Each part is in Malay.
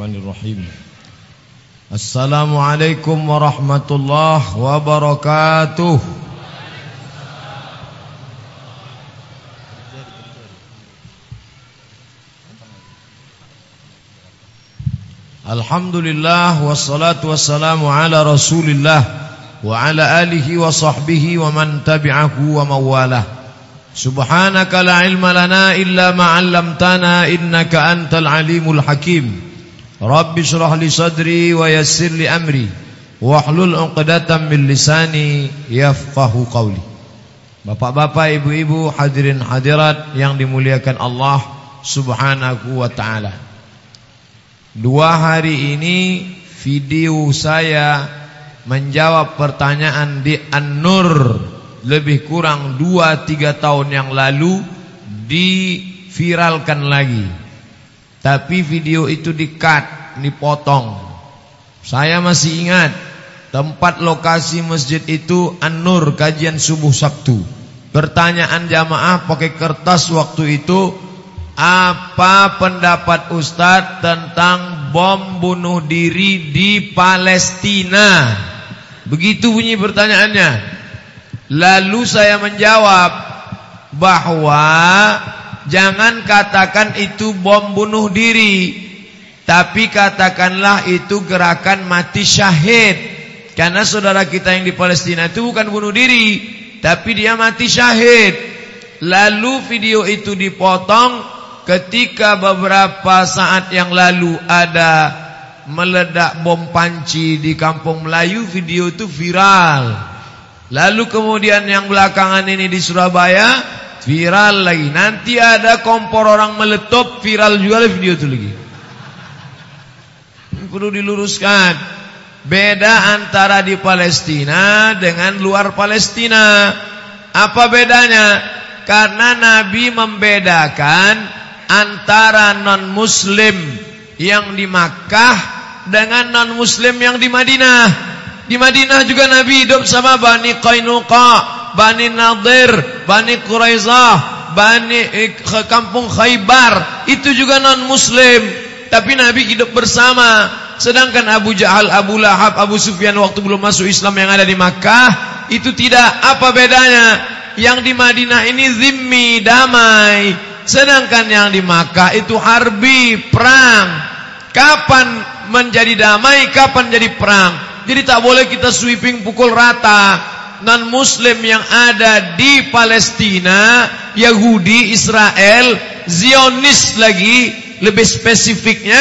Bismillahirrahmanirrahim Assalamualaikum warahmatullahi wabarakatuh Alhamdulillah wassalatu wassalamu ala rasulillah Wa ala alihi wa sahbihi wa man tabi'ahu wa mawalah. Subhanaka la ilma lana illa ma'allamtana innaka antal alimul hakim Sadri wa yassir li amri Wahlul uqdatan min lisani yafqahu qawli. Bapak-bapak, ibu-ibu, hadirin hadirat yang dimuliakan Allah subhanahu wa ta'ala. Dua hari ini video saya menjawab pertanyaan di An-Nur lebih kurang dua tiga tahun yang lalu diviralkan lagi. Tapi video itu di-cut, dipotong. Saya masih ingat tempat lokasi masjid itu An-Nur kajian subuh Sabtu. Pertanyaan jamaah pakai kertas waktu itu apa pendapat Ustadz tentang bom bunuh diri di Palestina? Begitu bunyi pertanyaannya. Lalu saya menjawab bahwa jangan katakan itu bom bunuh diri, tapi katakanlah itu gerakan mati syahid. Karena saudara kita yang di Palestina itu bukan bunuh diri, tapi dia mati syahid. Lalu video itu dipotong ketika beberapa saat yang lalu ada meledak bom panci di kampung Melayu video itu viral lalu kemudian yang belakangan ini di Surabaya viral lagi nanti ada kompor orang meletup viral juga video itu lagi ini perlu diluruskan beda antara di Palestina dengan luar Palestina apa bedanya karena Nabi membedakan antara non muslim yang di Makkah dengan non muslim yang di Madinah. Di Madinah juga Nabi hidup sama Bani Qainuqa, Bani Nadir, Bani Quraizah, Bani eh, kampung Khaybar. Itu juga non muslim. Tapi Nabi hidup bersama. Sedangkan Abu Jahal, Abu Lahab, Abu Sufyan waktu belum masuk Islam yang ada di Makkah itu tidak. Apa bedanya? Yang di Madinah ini zimmi, damai. Sedangkan yang di Makkah itu harbi, perang. Kapan menjadi damai, kapan jadi perang. Jadi tak boleh kita sweeping pukul rata. Non muslim yang ada di Palestina, Yahudi, Israel, Zionis lagi, lebih spesifiknya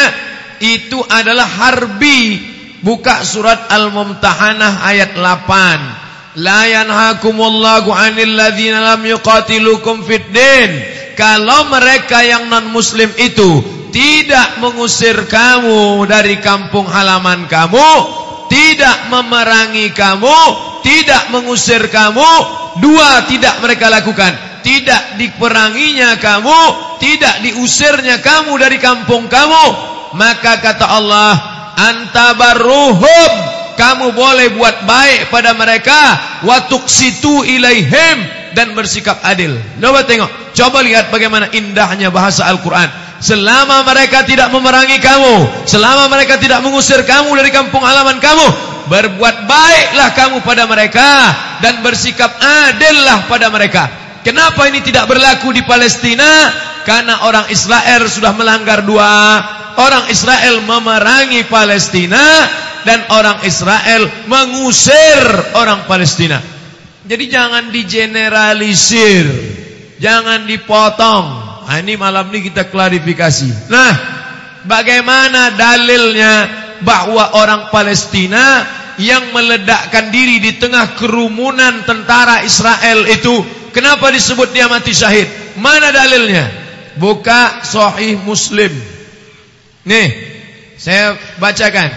itu adalah harbi. Buka surat Al-Mumtahanah ayat 8. La yanhakumullahu 'anil ladzina lam yuqatilukum fid din kalau mereka yang non muslim itu tidak mengusir kamu dari kampung halaman kamu, tidak memerangi kamu, tidak mengusir kamu, dua tidak mereka lakukan. Tidak diperanginya kamu, tidak diusirnya kamu dari kampung kamu, maka kata Allah, antabarruhum kamu boleh buat baik pada mereka wa tuqsitu ilaihim dan bersikap adil. Coba tengok, coba lihat bagaimana indahnya bahasa Al-Quran. Selama mereka tidak memerangi kamu, selama mereka tidak mengusir kamu dari kampung halaman kamu, berbuat baiklah kamu pada mereka dan bersikap adillah pada mereka. Kenapa ini tidak berlaku di Palestina? Karena orang Israel sudah melanggar dua. Orang Israel memerangi Palestina dan orang Israel mengusir orang Palestina. Jadi jangan digeneralisir. Jangan dipotong. Nah, ini malam ini kita klarifikasi. Nah, bagaimana dalilnya bahwa orang Palestina yang meledakkan diri di tengah kerumunan tentara Israel itu kenapa disebut dia mati syahid? Mana dalilnya? Buka sahih Muslim. Nih, saya bacakan.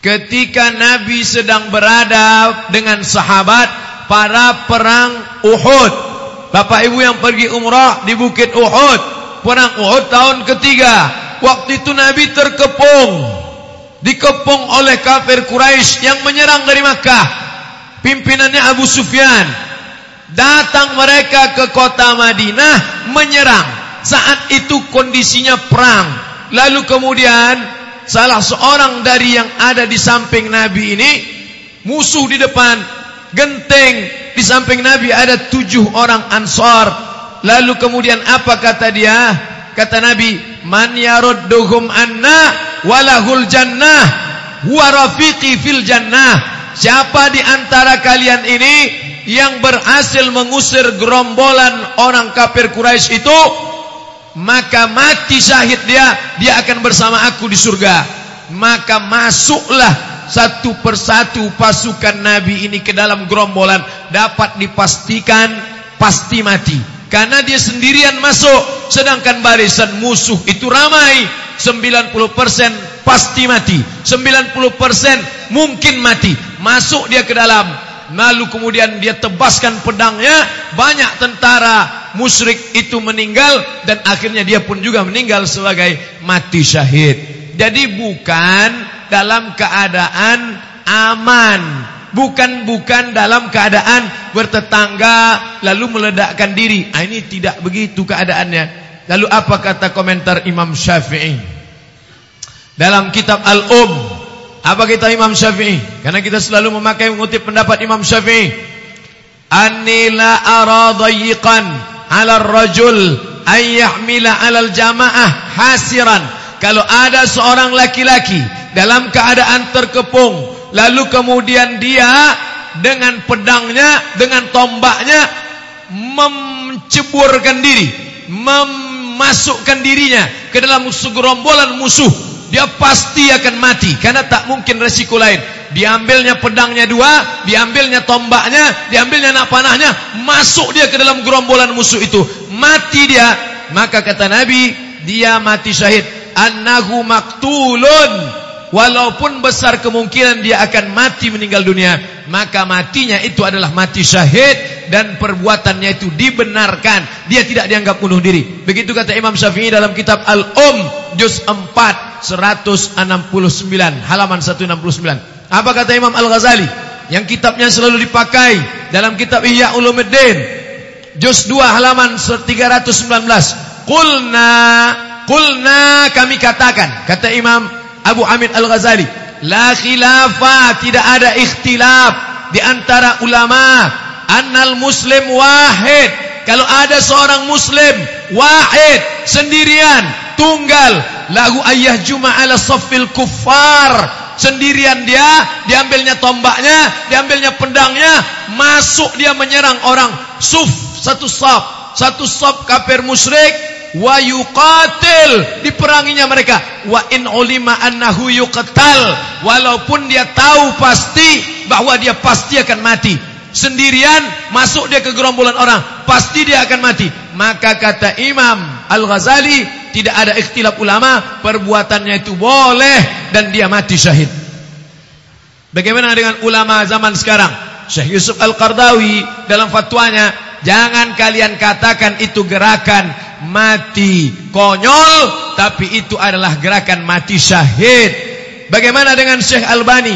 Ketika Nabi sedang berada dengan sahabat pada perang Uhud. Bapak Ibu yang pergi umrah di Bukit Uhud, perang Uhud tahun ketiga. Waktu itu Nabi terkepung, dikepung oleh kafir Quraisy yang menyerang dari Makkah. Pimpinannya Abu Sufyan. Datang mereka ke kota Madinah menyerang. Saat itu kondisinya perang. Lalu kemudian salah seorang dari yang ada di samping Nabi ini musuh di depan, genteng di samping Nabi ada tujuh orang ansar. Lalu kemudian apa kata dia? Kata Nabi, "Man yarudduhum anna walahul jannah huwa rafiqi fil jannah." Siapa di antara kalian ini yang berhasil mengusir gerombolan orang kafir Quraisy itu maka mati syahid dia dia akan bersama aku di surga. Maka masuklah satu persatu pasukan nabi ini ke dalam gerombolan dapat dipastikan pasti mati. Karena dia sendirian masuk sedangkan barisan musuh itu ramai. 90% pasti mati 90% mungkin mati. Masuk dia ke dalam lalu kemudian dia tebaskan pedangnya banyak tentara musyrik itu meninggal dan akhirnya dia pun juga meninggal sebagai mati syahid. Jadi bukan dalam keadaan aman, bukan bukan dalam keadaan bertetangga lalu meledakkan diri. Ah ini tidak begitu keadaannya. Lalu apa kata komentar Imam Syafi'i? Dalam kitab Al-Um, apa kata Imam Syafi'i? Karena kita selalu memakai mengutip pendapat Imam Syafi'i. Anila aradayyiqan 'ala ar-rajul ay yahmila 'ala al-jamaah hasiran. Kalau ada seorang laki-laki dalam keadaan terkepung, lalu kemudian dia dengan pedangnya, dengan tombaknya menceburkan diri, memasukkan dirinya ke dalam segerombolan musuh, dia pasti akan mati karena tak mungkin resiko lain diambilnya pedangnya dua, diambilnya tombaknya, diambilnya nak panahnya, masuk dia ke dalam gerombolan musuh itu, mati dia. Maka kata Nabi, dia mati syahid. Annahu maktulun. Walaupun besar kemungkinan dia akan mati meninggal dunia, maka matinya itu adalah mati syahid dan perbuatannya itu dibenarkan. Dia tidak dianggap bunuh diri. Begitu kata Imam Syafi'i dalam kitab Al-Um juz 4 169 halaman 169. Apa kata Imam Al-Ghazali? Yang kitabnya selalu dipakai dalam kitab Ihya Ulumuddin. Juz 2 halaman 319 Qulna Qulna kami katakan kata Imam Abu Hamid Al-Ghazali la khilafa tidak ada ikhtilaf di antara ulama. Annal muslim wahid. Kalau ada seorang muslim wahid sendirian tunggal. Lahu ayyah juma ala saffil kuffar. Sendirian dia, diambilnya tombaknya, diambilnya pedangnya, masuk dia menyerang orang. Suf satu saf, satu saf kafir musyrik. Wa yuqatil. Diperanginya mereka. Wa in ulima annahu yuqtal. Walaupun dia tahu pasti bahwa dia pasti akan mati. Sendirian masuk dia ke gerombolan orang. Pasti dia akan mati. Maka kata Imam Al-Ghazali tidak ada ikhtilaf ulama perbuatannya itu boleh dan dia mati syahid. Bagaimana dengan ulama zaman sekarang? Syekh Yusuf Al-Qardawi dalam fatwanya jangan kalian katakan itu gerakan mati konyol tapi itu adalah gerakan mati syahid. Bagaimana dengan Syekh Albani?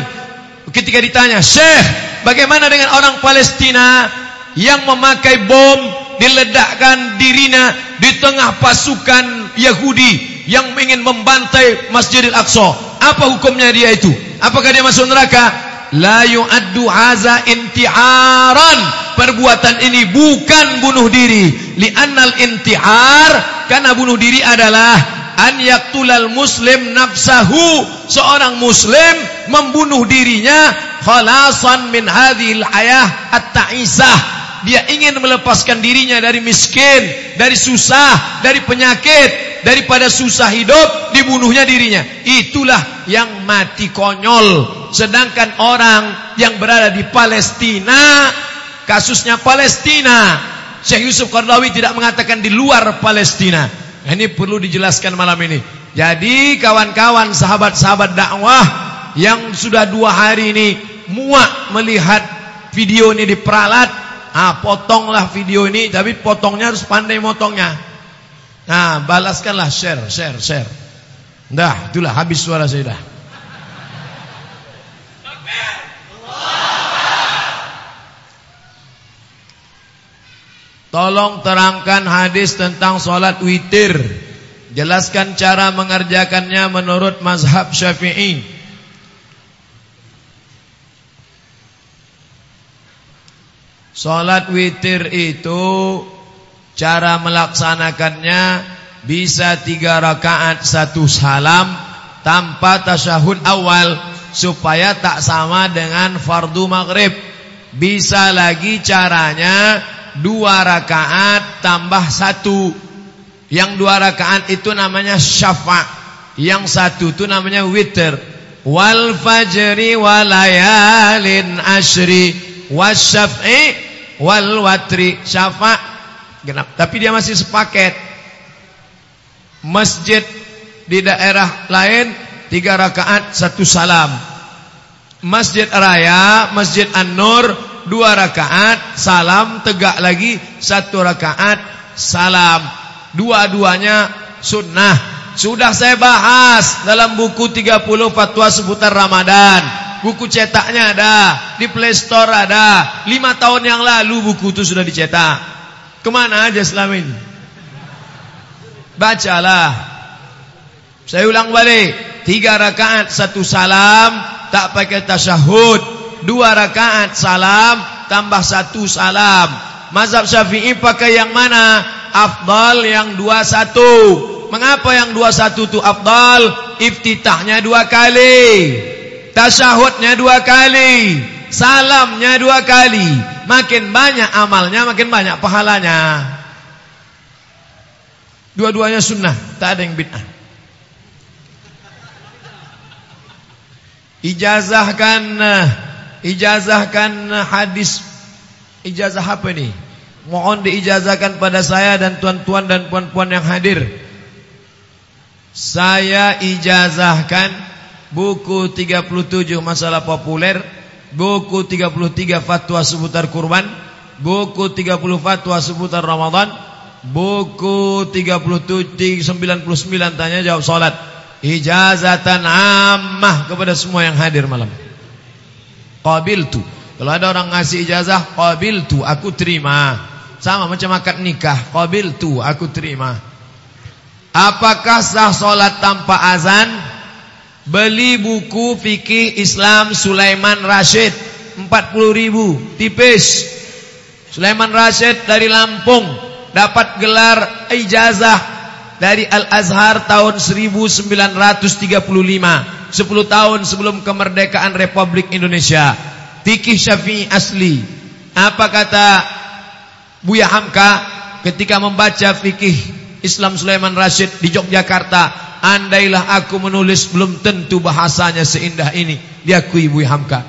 Ketika ditanya Syekh bagaimana dengan orang Palestina yang memakai bom diledakkan dirinya di tengah pasukan Yahudi yang ingin membantai Masjidil Aqsa. Apa hukumnya dia itu? Apakah dia masuk neraka? La yu'addu haza intiharan. Perbuatan ini bukan bunuh diri. Li'annal intihar. Karena bunuh diri adalah an yaktulal muslim nafsahu. Seorang muslim membunuh dirinya khalasan min hadhil hayah at-ta'isah dia ingin melepaskan dirinya dari miskin, dari susah, dari penyakit, daripada susah hidup, dibunuhnya dirinya. Itulah yang mati konyol. Sedangkan orang yang berada di Palestina, kasusnya Palestina, Syekh Yusuf Qardawi tidak mengatakan di luar Palestina. Ini perlu dijelaskan malam ini. Jadi kawan-kawan sahabat-sahabat dakwah yang sudah dua hari ini muak melihat video ini diperalat Ah, potonglah video ini, tapi potongnya harus pandai motongnya. Nah, balaskanlah share, share, share. Dah, itulah habis suara saya dah. Tolong terangkan hadis tentang solat witir Jelaskan cara mengerjakannya menurut mazhab syafi'i Salat witir itu Cara melaksanakannya Bisa tiga rakaat satu salam Tanpa tasyahud awal Supaya tak sama dengan fardu maghrib. Bisa lagi caranya Dua rakaat tambah satu. Yang dua rakaat itu namanya syafa' Yang satu itu namanya witir. Wal fajri walayalin ashri Wasyaf'i wal watri syafa' genap. Tapi dia masih sepaket. Masjid di daerah lain tiga rakaat satu salam. Masjid Raya, Masjid An-Nur dua rakaat salam tegak lagi satu rakaat salam. Dua-duanya sunnah. Sudah saya bahas dalam buku 30 fatwa seputar Ramadan. Buku cetaknya ada. Di Play Store ada. Lima tahun yang lalu buku itu sudah dicetak. Kemana aja selama ini? Bacalah. Saya ulang balik. Tiga rakaat satu salam Tak pakai tasyahud. Dua rakaat salam Tambah satu salam. Mazhab syafi'i pakai yang mana? Afdal yang dua satu. Mengapa yang dua satu itu afdal? Iftitahnya dua kali Tasyahudnya dua kali. Salamnya dua kali. Makin banyak amalnya Makin banyak pahalanya. Dua-duanya sunnah. Tak ada yang bid'ah. Ijazahkan Ijazahkan hadis. Ijazah apa ini Mohon diijazahkan pada saya Dan tuan-tuan dan puan-puan yang hadir. Saya ijazahkan buku 37 masalah populer, buku 33 fatwa seputar kurban, buku 30 fatwa seputar Ramadan, buku 37 99 tanya jawab salat. Ijazatan ammah kepada semua yang hadir malam. Qabiltu. Kalau ada orang ngasih ijazah, qabiltu, aku terima. Sama macam akad nikah, qabiltu, aku terima. Apakah sah salat tanpa azan? Beli buku fikih Islam Sulaiman Rashid. 40 ribu. Tipis. Sulaiman Rashid dari Lampung. Dapat gelar ijazah Dari Al-Azhar tahun 1935 10 tahun sebelum kemerdekaan Republik Indonesia. Fikih syafi'i asli. Apa kata Buya Hamka Ketika membaca fikih Islam Sulaiman Rashid di Yogyakarta Andailah aku menulis belum tentu bahasanya seindah ini Diakui Ibu Hamka.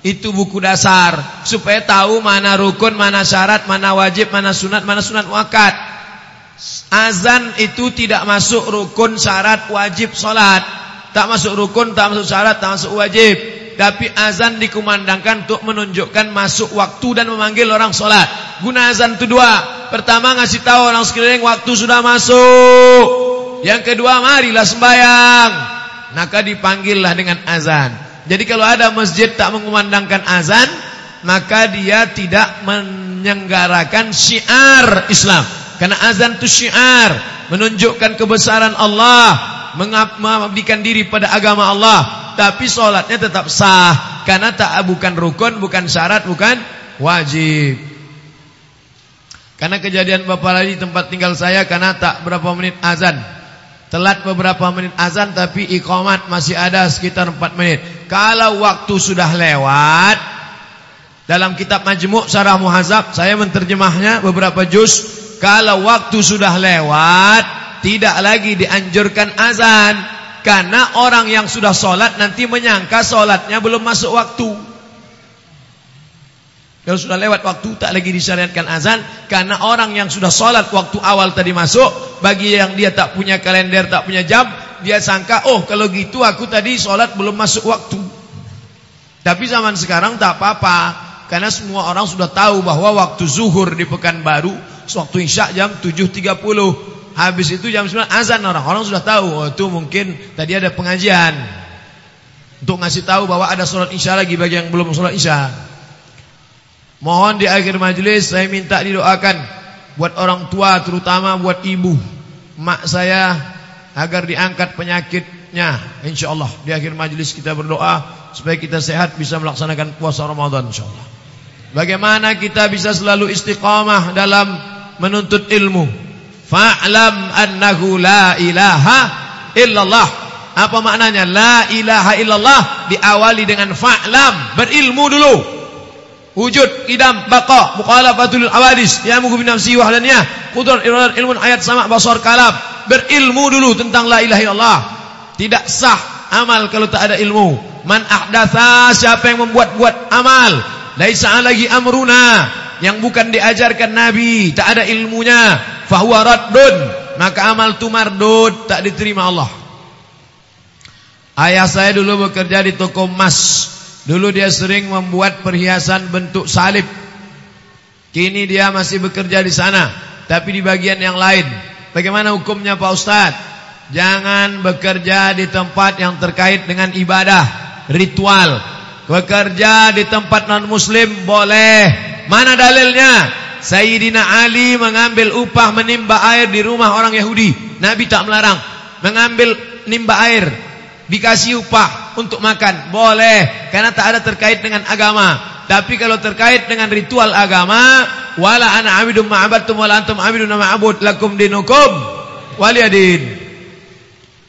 Itu buku dasar Supaya tahu mana rukun, mana syarat, mana wajib, mana sunat, mana sunat wakat Azan itu tidak masuk rukun, syarat, wajib, solat Tak masuk rukun, tak masuk syarat, tak masuk wajib Tapi azan dikumandangkan untuk menunjukkan masuk waktu dan memanggil orang solat Guna azan itu dua Pertama ngasih tahu orang sekeliling waktu sudah masuk yang kedua marilah sembahyang. Maka dipanggillah dengan azan. Jadi kalau ada masjid tak mengumandangkan azan, maka dia tidak menyenggarakan syiar Islam. Karena azan itu syiar, menunjukkan kebesaran Allah, mengabdikan diri pada agama Allah. Tapi solatnya tetap sah, karena tak bukan rukun, bukan syarat, bukan wajib. Karena kejadian Bapak lagi tempat tinggal saya, karena tak berapa menit azan. Telat beberapa menit azan tapi iqamat masih ada sekitar 4 menit. Kalau waktu sudah lewat dalam kitab Majmu' Syarah Muhazab saya menterjemahnya beberapa juz. Kalau waktu sudah lewat tidak lagi dianjurkan azan karena orang yang sudah solat nanti menyangka solatnya belum masuk waktu. Kalau sudah lewat waktu tak lagi disyariatkan azan karena orang yang sudah solat waktu awal tadi masuk bagi yang dia tak punya kalender tak punya jam dia sangka oh kalau gitu aku tadi solat belum masuk waktu. Tapi zaman sekarang tak apa-apa karena semua orang sudah tahu bahwa waktu zuhur di Pekanbaru waktu isya jam 7.30 habis itu jam 9 azan orang orang sudah tahu oh itu mungkin tadi ada pengajian untuk ngasih tahu bahwa ada solat isya lagi bagi yang belum solat isya. Mohon di akhir majlis saya minta didoakan buat orang tua terutama buat ibu. Mak saya agar diangkat penyakitnya insyaallah di akhir majlis kita berdoa supaya kita sehat bisa melaksanakan puasa Ramadan insyaallah bagaimana kita bisa selalu istiqamah dalam menuntut ilmu fa'lam annahu la ilaha illallah apa maknanya la ilaha illallah diawali dengan fa'lam berilmu dulu wujud idam baqa mukhalafatul awadis ya mugu bin nafsi wahdaniyah qudrat ilmu ayat sama basar kalam berilmu dulu tentang la ilaha illallah. Tidak sah amal kalau tak ada ilmu. Man ahdatha siapa yang membuat-buat amal. Laisa lagi amruna. Yang bukan diajarkan Nabi. Tak ada ilmunya. Fahuwa raddun. Maka amal tu mardud. Tak diterima Allah. Ayah saya dulu bekerja di toko emas. Dulu dia sering membuat perhiasan bentuk salib. Kini dia masih bekerja di sana. Tapi di bagian yang lain. Bagaimana hukumnya Pak Ustaz? Jangan bekerja di tempat yang terkait dengan ibadah, ritual. Bekerja di tempat non-muslim boleh. Mana dalilnya? Sayyidina Ali mengambil upah menimba air di rumah orang Yahudi. Nabi tak melarang. Mengambil nimba air. Dikasih upah untuk makan. Boleh. Karena tak ada terkait dengan agama. Tapi kalau terkait dengan ritual agama, wala ana abidum ma'abattum wala antum abidun ma'abud lakum dinukum waliyadin.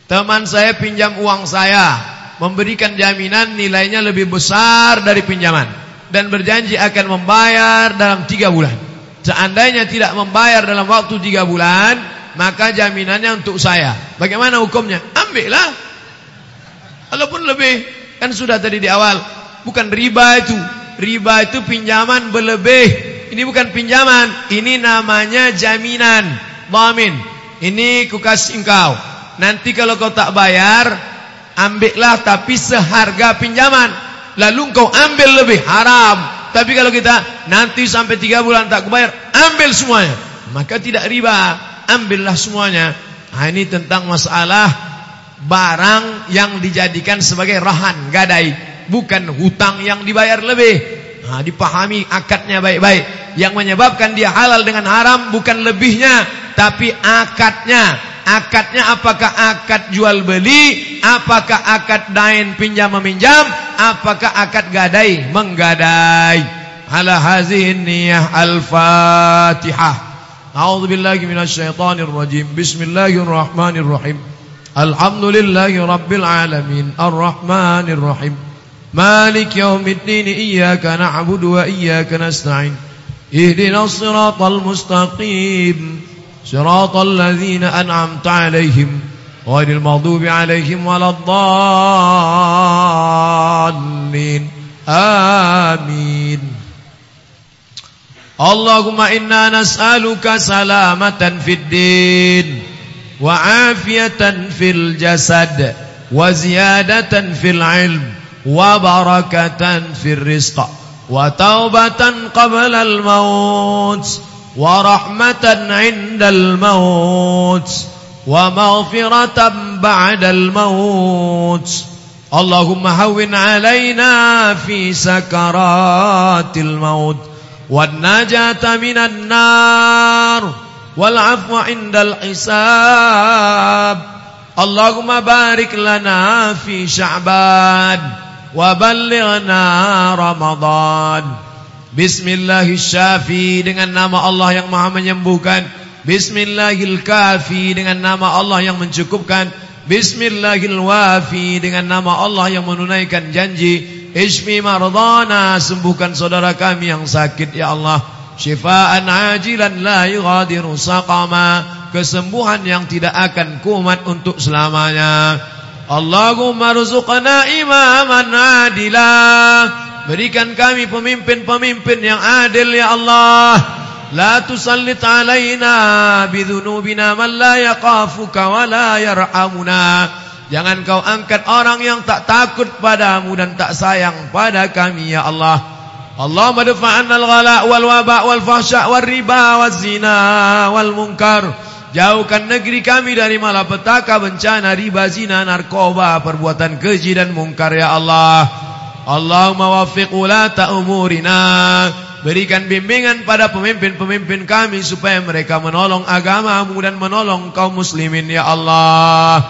Teman saya pinjam uang saya, memberikan jaminan nilainya lebih besar dari pinjaman dan berjanji akan membayar dalam tiga bulan. Seandainya tidak membayar dalam waktu tiga bulan, maka jaminannya untuk saya. Bagaimana hukumnya? Ambillah. Walaupun lebih, kan sudah tadi di awal, bukan riba itu riba itu pinjaman berlebih. Ini bukan pinjaman, ini namanya jaminan, dhamin. Ini ku kasih engkau. Nanti kalau kau tak bayar, ambillah tapi seharga pinjaman. Lalu kau ambil lebih haram. Tapi kalau kita nanti sampai tiga bulan tak bayar, ambil semuanya. Maka tidak riba, ambillah semuanya. Nah, ini tentang masalah barang yang dijadikan sebagai rahan gadai bukan hutang yang dibayar lebih. Nah, dipahami akadnya baik-baik. Yang menyebabkan dia halal dengan haram bukan lebihnya, tapi akadnya Akadnya apakah akad jual beli, apakah akad dain pinjam meminjam, apakah akad gadai menggadai. Ala hazihin niyah al-fatihah. A'udhu billahi minasyaitanir rajim. Bismillahirrahmanirrahim. Alhamdulillahi rabbil alamin. Ar-Rahmanirrahim. مالك يوم الدين إياك نعبد وإياك نستعين اهدنا الصراط المستقيم صراط الذين أنعمت عليهم غير المغضوب عليهم ولا الضالين. آمين. اللهم إنا نسألك سلامة في الدين وعافية في الجسد وزيادة في العلم وبركة في الرزق وتوبة قبل الموت. ورحمة عند الموت ومغفرة بعد الموت. اللهم هون علينا في سكرات الموت والنجاة من النار والعفو عند الحساب. اللهم بارك لنا في شعبان Waballighna Ramadan Bismillahirrahmanirrahim. Dengan nama Allah yang maha menyembuhkan. Bismillahirrahmanirrahim. Dengan nama Allah yang mencukupkan. Bismillahirrahmanirrahim. Dengan nama Allah yang menunaikan janji. Ishmi mardana Sembuhkan saudara kami yang sakit Ya Allah. Syifaan ajilan la yughadiru saqama Kesembuhan yang tidak akan kumat untuk selamanya. Allahumma ruzuqna imaman adila Berikan kami pemimpin-pemimpin yang adil ya Allah. La tusallit alaina bidhunubina man la yaqafuka wa la yarhamuna. Jangan kau angkat orang yang tak takut padamu dan tak sayang pada kami ya Allah. Allahumma dafa'anna al-ghala wal waba wal fahsya wal riba wal zina wal munkar. Jauhkan negeri kami dari malapetaka, bencana, riba, zina, narkoba, perbuatan keji dan mungkar ya Allah. Allahumma wafiq ulata umurina. Berikan bimbingan pada pemimpin-pemimpin kami supaya mereka menolong agamamu dan menolong kaum muslimin ya Allah.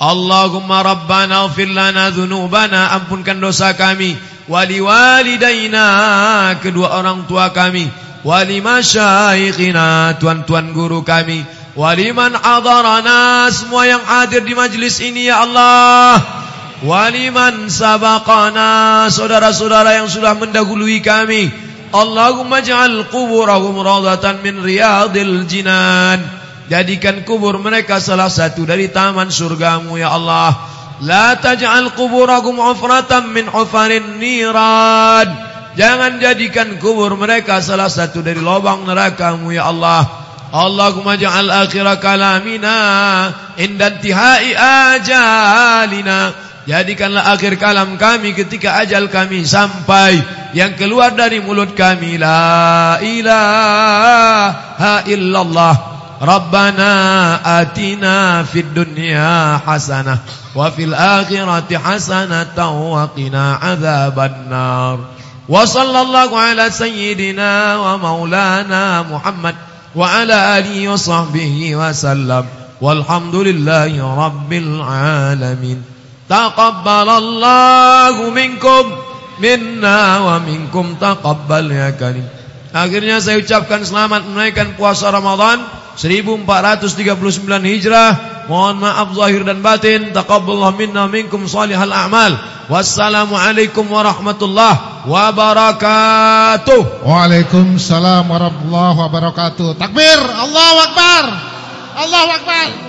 Allahumma rabbana ighfir lana dhunubana. Ampunkan dosa kami. Wali walidaina kedua orang tua kami. Wali masyayikhina tuan-tuan guru kami. Waliman hadarana semua yang hadir di majlis ini ya Allah waliman sabaqana saudara-saudara yang sudah mendahului kami. Allahumma ja'al quburahum rawdatan min riyadil jinan. Jadikan kubur mereka salah satu dari taman surgamu ya Allah. La taj'al quburahum ufratan min ufarin niran. Jangan jadikan kubur mereka salah satu dari lubang neraka-Mu ya Allah. Allahumma ja'al akhir kalamina inda intihai ajalina Jadikanlah akhir kalam kami ketika ajal kami sampai. Yang keluar dari mulut kami La ilaha illallah. Rabbana atina fid dunya hasanah Wa fil akhirati hasanah Wa qina azaban nar Wa sallallahu ala sayyidina wa maulana Muhammad Wa ala alihi wa sahbihi wa sallam. Walhamdulillahi rabbil alamin Taqabbalallahu minkum minna wa minkum taqabbal ya karim. Akhirnya saya ucapkan selamat menaikkan puasa Ramadan 1439 Hijrah. Mohon maaf zahir dan batin. Taqabbalallahu minna minkum salihal a'mal. Wassalamualaikum warahmatullahi wabarakatuh. Waalaikumsalam warahmatullahi wabarakatuh. Takbir, Allahu akbar. Allahu akbar.